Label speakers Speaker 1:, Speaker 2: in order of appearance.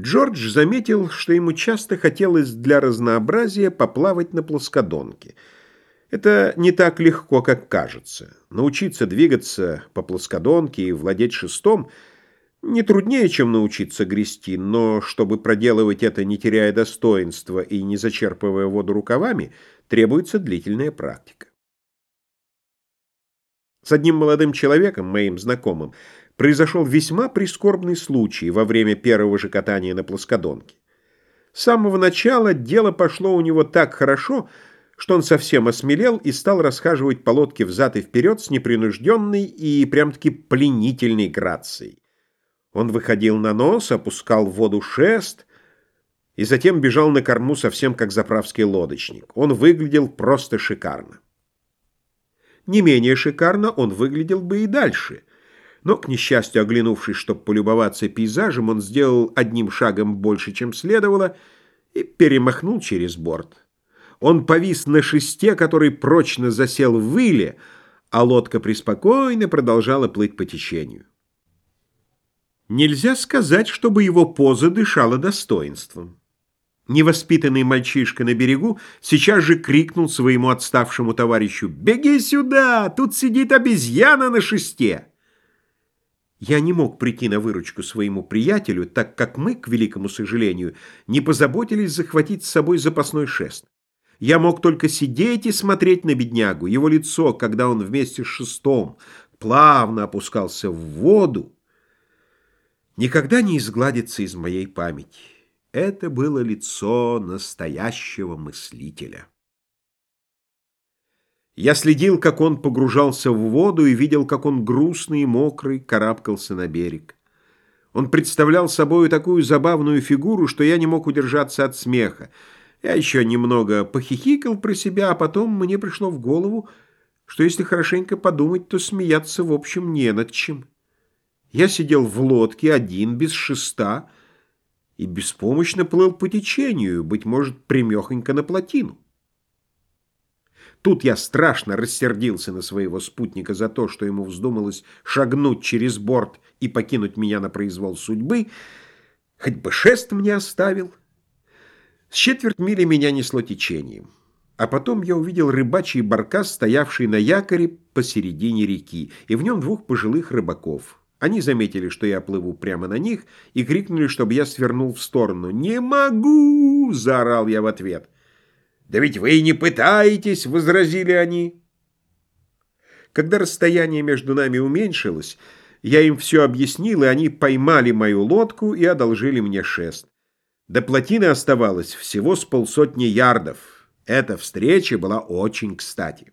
Speaker 1: Джордж заметил, что ему часто хотелось для разнообразия поплавать на плоскодонке. Это не так легко, как кажется. Научиться двигаться по плоскодонке и владеть шестом не труднее, чем научиться грести, но чтобы проделывать это, не теряя достоинства и не зачерпывая воду рукавами, требуется длительная практика. С одним молодым человеком, моим знакомым, произошел весьма прискорбный случай во время первого же катания на плоскодонке. С самого начала дело пошло у него так хорошо, что он совсем осмелел и стал расхаживать по лодке взад и вперед с непринужденной и прям-таки пленительной грацией. Он выходил на нос, опускал в воду шест и затем бежал на корму совсем как заправский лодочник. Он выглядел просто шикарно. Не менее шикарно он выглядел бы и дальше. Но, к несчастью, оглянувшись, чтобы полюбоваться пейзажем, он сделал одним шагом больше, чем следовало, и перемахнул через борт. Он повис на шесте, который прочно засел в выле, а лодка преспокойно продолжала плыть по течению. Нельзя сказать, чтобы его поза дышала достоинством. Невоспитанный мальчишка на берегу сейчас же крикнул своему отставшему товарищу «Беги сюда! Тут сидит обезьяна на шесте!» Я не мог прийти на выручку своему приятелю, так как мы, к великому сожалению, не позаботились захватить с собой запасной шест. Я мог только сидеть и смотреть на беднягу. Его лицо, когда он вместе с шестом плавно опускался в воду, никогда не изгладится из моей памяти. Это было лицо настоящего мыслителя. Я следил, как он погружался в воду и видел, как он грустный и мокрый карабкался на берег. Он представлял собой такую забавную фигуру, что я не мог удержаться от смеха. Я еще немного похихикал про себя, а потом мне пришло в голову, что если хорошенько подумать, то смеяться в общем не над чем. Я сидел в лодке один, без шеста, и беспомощно плыл по течению, быть может, примехонько на плотину. Тут я страшно рассердился на своего спутника за то, что ему вздумалось шагнуть через борт и покинуть меня на произвол судьбы, хоть бы шест мне оставил. С четверть мили меня несло течением, а потом я увидел рыбачий баркас, стоявший на якоре посередине реки, и в нем двух пожилых рыбаков. Они заметили, что я плыву прямо на них, и крикнули, чтобы я свернул в сторону. «Не могу!» — заорал я в ответ. «Да ведь вы и не пытаетесь!» — возразили они. Когда расстояние между нами уменьшилось, я им все объяснил, и они поймали мою лодку и одолжили мне шест. До плотины оставалось всего с полсотни ярдов. Эта встреча была очень кстати.